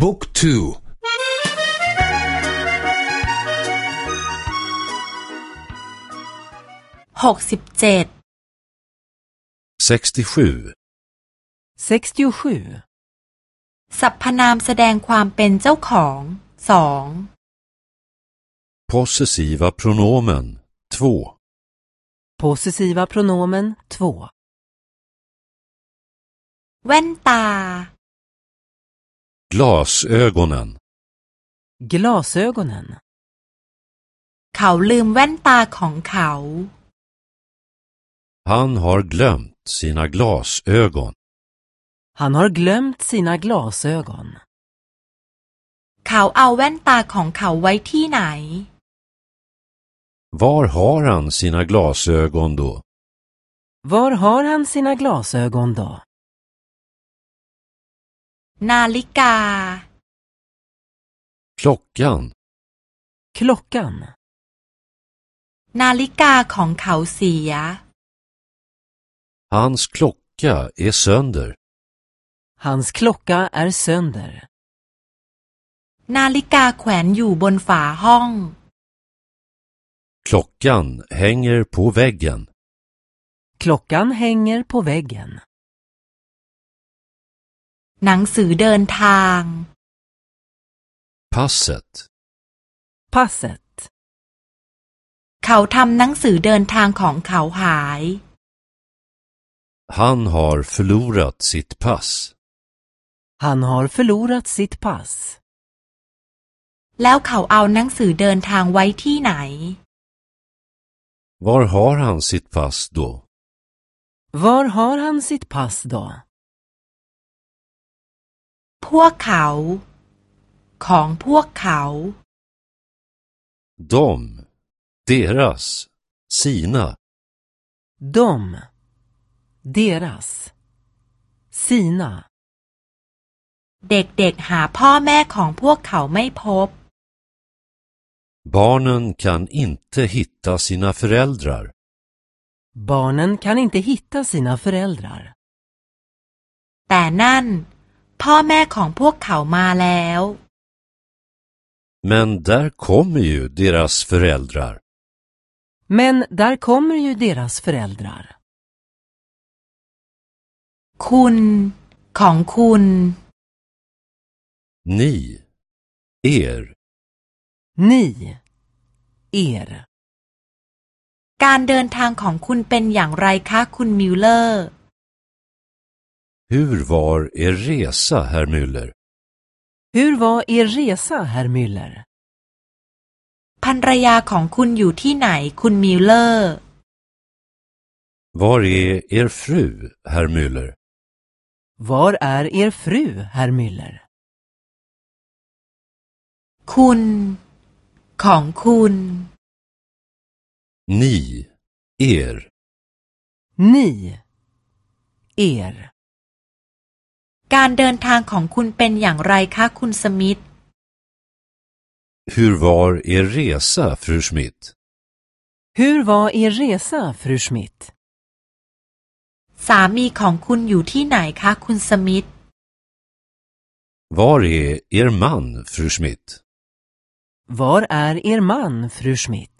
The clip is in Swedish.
บุ๊กทูหกสิบเจ็ด 67. 67. สรรพนามแสดงความเป็นเจ้าของสอง Possessiva pronomen 2. Possessiva pronomen 2. แว่นตา Glasögonen. Glasögonen. เขาลืมแว่นตาของเขา Han har glömt sina glasögon. Han har glömt sina glasögon. เขาเอาแว่นตาของเขาไว้ที่ไหน Var har han sina glasögon då? Var har han sina glasögon då? นาฬิกา Klockan. Klockan. นาฬิกาของเขาเสีย Hans klocka är sönder. Hans klocka är sönder. นาฬิกาแขวนอยู่บนฝาห้อง Klockan hänger på väggen. Klockan hänger på väggen. หนังสือเดินทาง Passet. Passet. เขาทำหนังสือเดินทางของเขาหาย Han har förlorat sitt pass. Han har förlorat sitt pass. แล้วเขาเอาหนังสือเดินทางไว้ที่ไหน Var har han sitt pass då? Var har han sitt pass då? พวกเขา ของพวกเขา De. Deras. Sina. De. Deras. Sina. เด็กๆหาพ่อแม่ของพวกเขาไม่พบ Barnen kan inte hitta sina föräldrar. Barnen kan inte hitta sina föräldrar. แต่นั่น พ่อแม่ของพวกเขามาแล้ว Men där kommer ju deras föräldrar. Men där kommer ju deras föräldrar. คุณของคุณ Ni. Er. Ni. Er. การเดินทางของคุณเป็นอย่างไรคะคุณมิลเลอร์ Hur var er resa, herr Müller? Hur var er resa, herr Müller? ภรรยาของคุณอยู่ที่ไหน คุณมิลเลอร์ Var är er fru, herr Müller? Var är er fru, herr Müller? คุณ ของคุณ Ni. Er. Ni. Er. การเดินทางของคุณเป็นอย่างไรคะคุณสมิธ Hur var er resa, fru Schmidt? Hur var er resa, fru Schmidt? สามีของคุณอยู่ที่ไหนคะคุณสมิธ Var är er man, fru Schmidt? Var är er man, fru Schmidt?